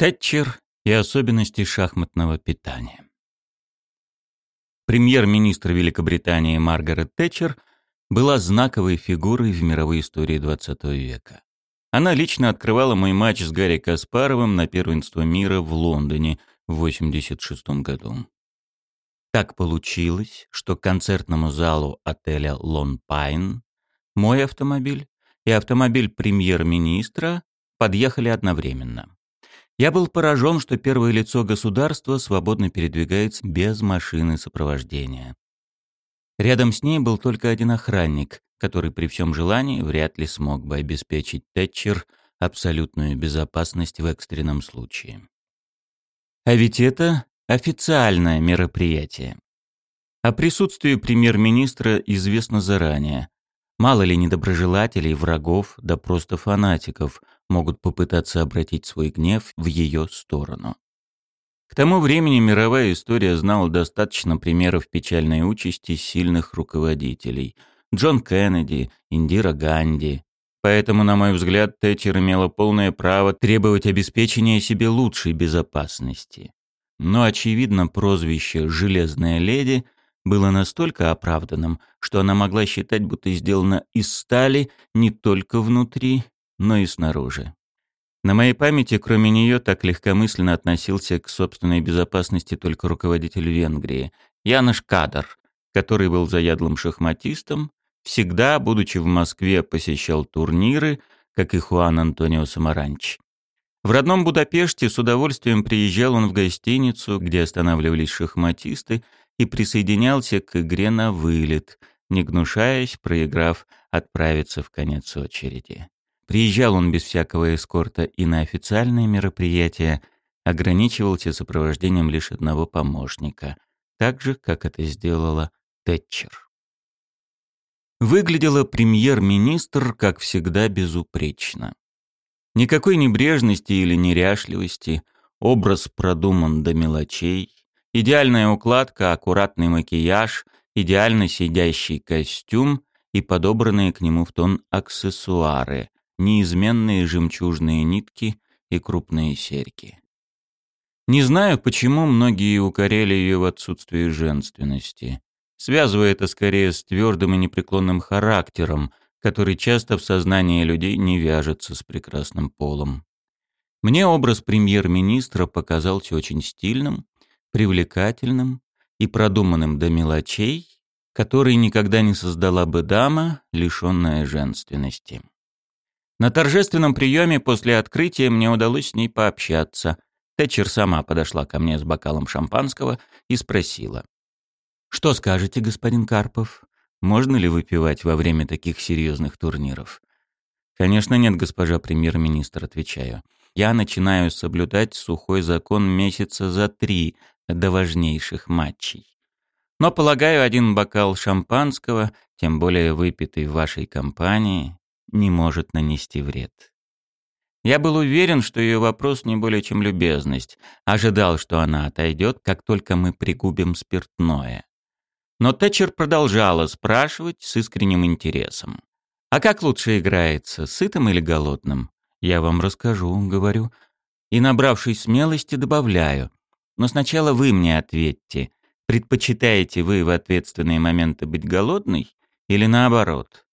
Тэтчер и особенности шахматного питания. Премьер-министр Великобритании Маргарет Тэтчер была знаковой фигурой в мировой истории XX века. Она лично открывала мой матч с Гарри Каспаровым на первенство мира в Лондоне в 1986 году. Так получилось, что к концертному залу отеля «Лон Пайн» мой автомобиль и автомобиль премьер-министра подъехали одновременно. Я был поражен, что первое лицо государства свободно передвигается без машины сопровождения. Рядом с ней был только один охранник, который при всем желании вряд ли смог бы обеспечить Тэтчер абсолютную безопасность в экстренном случае. А ведь это официальное мероприятие. О присутствии премьер-министра известно заранее. Мало ли недоброжелателей, врагов, да просто фанатиков могут попытаться обратить свой гнев в ее сторону. К тому времени мировая история знала достаточно примеров печальной участи сильных руководителей. Джон Кеннеди, Индира Ганди. Поэтому, на мой взгляд, Тэтчер имела полное право требовать обеспечения себе лучшей безопасности. Но, очевидно, прозвище «Железная леди» было настолько оправданным, что она могла считать, будто сделано из стали не только внутри, но и снаружи. На моей памяти, кроме нее, так легкомысленно относился к собственной безопасности только руководитель Венгрии, Янош Кадар, который был заядлым шахматистом, всегда, будучи в Москве, посещал турниры, как и Хуан Антонио Самаранч. В родном Будапеште с удовольствием приезжал он в гостиницу, где останавливались шахматисты, и присоединялся к игре на вылет, не гнушаясь, проиграв, отправиться в конец очереди. Приезжал он без всякого эскорта и на официальные мероприятия, ограничивался сопровождением лишь одного помощника, так же, как это сделала Тэтчер. Выглядела премьер-министр, как всегда, безупречно. Никакой небрежности или неряшливости, образ продуман до мелочей, Идеальная укладка, аккуратный макияж, идеально сидящий костюм и подобранные к нему в тон аксессуары, неизменные жемчужные нитки и крупные серьги. Не знаю, почему многие укоряли ее в отсутствии женственности, связывая это скорее с твердым и непреклонным характером, который часто в сознании людей не вяжется с прекрасным полом. Мне образ премьер-министра показался очень стильным, привлекательным и продуманным до мелочей, который никогда не создала бы дама, лишенная женственности. На торжественном приеме после открытия мне удалось с ней пообщаться. Тэтчер сама подошла ко мне с бокалом шампанского и спросила. «Что скажете, господин Карпов? Можно ли выпивать во время таких серьезных турниров?» «Конечно нет, госпожа премьер-министр», — отвечаю. «Я начинаю соблюдать сухой закон месяца за три до важнейших матчей. Но, полагаю, один бокал шампанского, тем более выпитый в вашей компании, не может нанести вред. Я был уверен, что ее вопрос не более чем любезность, ожидал, что она отойдет, как только мы пригубим спиртное. Но Тэтчер продолжала спрашивать с искренним интересом. «А как лучше играется, сытым или голодным?» «Я вам расскажу», — говорю. И, набравшись смелости, добавляю. Но сначала вы мне ответьте. Предпочитаете вы в ответственные моменты быть голодной или наоборот?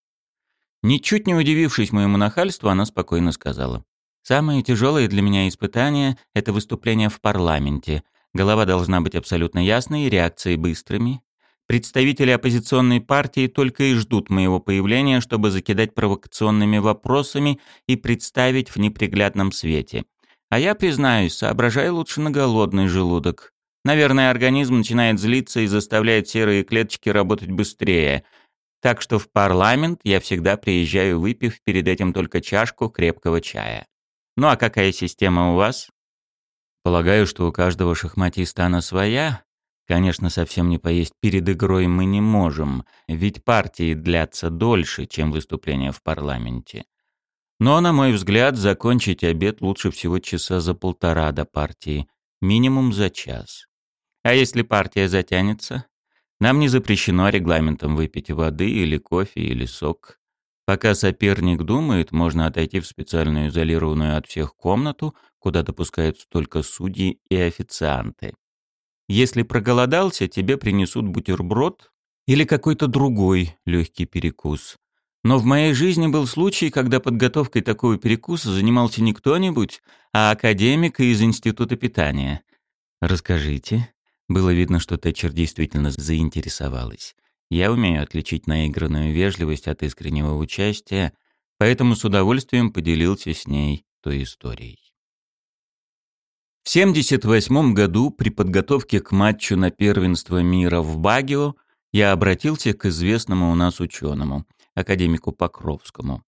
Ничуть не удивившись моему нахальству, она спокойно сказала. «Самое тяжелое для меня испытание — это выступление в парламенте. Голова должна быть абсолютно ясной, реакции быстрыми. Представители оппозиционной партии только и ждут моего появления, чтобы закидать провокационными вопросами и представить в неприглядном свете. А я, признаюсь, соображаю лучше на голодный желудок. Наверное, организм начинает злиться и заставляет серые клеточки работать быстрее. Так что в парламент я всегда приезжаю, выпив перед этим только чашку крепкого чая. Ну а какая система у вас? Полагаю, что у каждого шахматиста она своя. Конечно, совсем не поесть перед игрой мы не можем, ведь партии длятся дольше, чем выступления в парламенте. Но, на мой взгляд, закончить обед лучше всего часа за полтора до партии, минимум за час. А если партия затянется? Нам не запрещено регламентом выпить воды или кофе или сок. Пока соперник думает, можно отойти в специальную изолированную от всех комнату, куда допускаются только судьи и официанты. Если проголодался, тебе принесут бутерброд или какой-то другой легкий перекус. Но в моей жизни был случай, когда подготовкой такого перекуса занимался не кто-нибудь, а академик из Института питания. Расскажите. Было видно, что Тэтчер действительно заинтересовалась. Я умею отличить наигранную вежливость от искреннего участия, поэтому с удовольствием поделился с ней той историей. В 1978 году при подготовке к матчу на первенство мира в Багио я обратился к известному у нас ученому, академику Покровскому,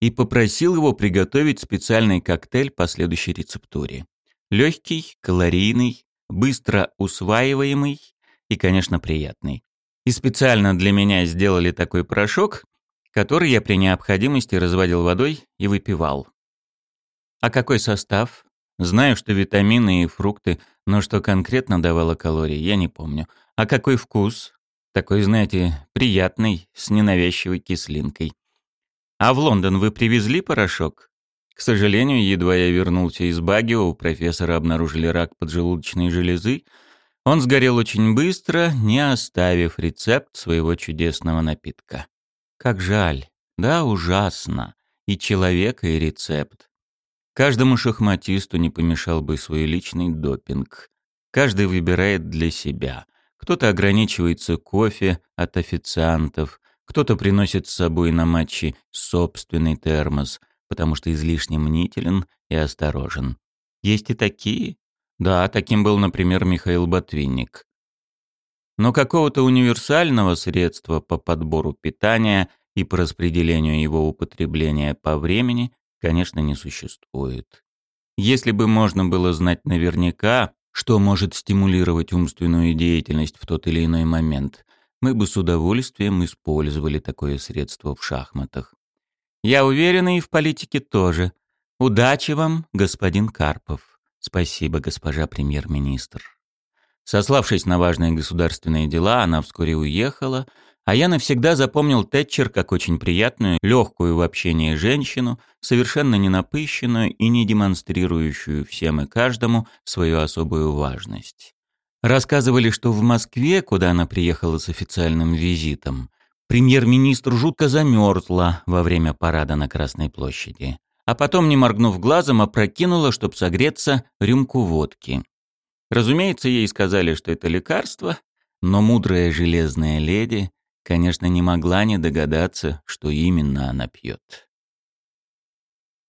и попросил его приготовить специальный коктейль по следующей рецептуре. Легкий, калорийный, быстро усваиваемый и, конечно, приятный. И специально для меня сделали такой порошок, который я при необходимости разводил водой и выпивал. А какой состав? Знаю, что витамины и фрукты, но что конкретно давало калорий, я не помню. А какой вкус? Такой, знаете, приятный, с ненавязчивой кислинкой. А в Лондон вы привезли порошок? К сожалению, едва я вернулся из Багио, у профессора обнаружили рак поджелудочной железы, он сгорел очень быстро, не оставив рецепт своего чудесного напитка. Как жаль. Да, ужасно. И человека, и рецепт. Каждому шахматисту не помешал бы свой личный допинг. Каждый выбирает для себя. Кто-то ограничивается кофе от официантов, кто-то приносит с собой на матчи собственный термос, потому что излишне мнителен и осторожен. Есть и такие, да, таким был, например, Михаил Ботвинник. Но какого-то универсального средства по подбору питания и по распределению его употребления по времени, конечно, не существует. Если бы можно было знать наверняка, что может стимулировать умственную деятельность в тот или иной момент, мы бы с удовольствием использовали такое средство в шахматах. Я уверен, и в политике тоже. Удачи вам, господин Карпов. Спасибо, госпожа премьер-министр. Сославшись на важные государственные дела, она вскоре уехала, а я навсегда запомнил Тэтчер как очень приятную, легкую в общении женщину, совершенно не напыщенную и не демонстрирующую всем и каждому свою особую важность. Рассказывали, что в Москве, куда она приехала с официальным визитом, премьер-министр жутко замерзла во время парада на Красной площади а потом, не моргнув глазом, опрокинула, чтобы согреться, рюмку водки. Разумеется, ей сказали, что это лекарство, но мудрая железная леди, конечно, не могла не догадаться, что именно она пьет.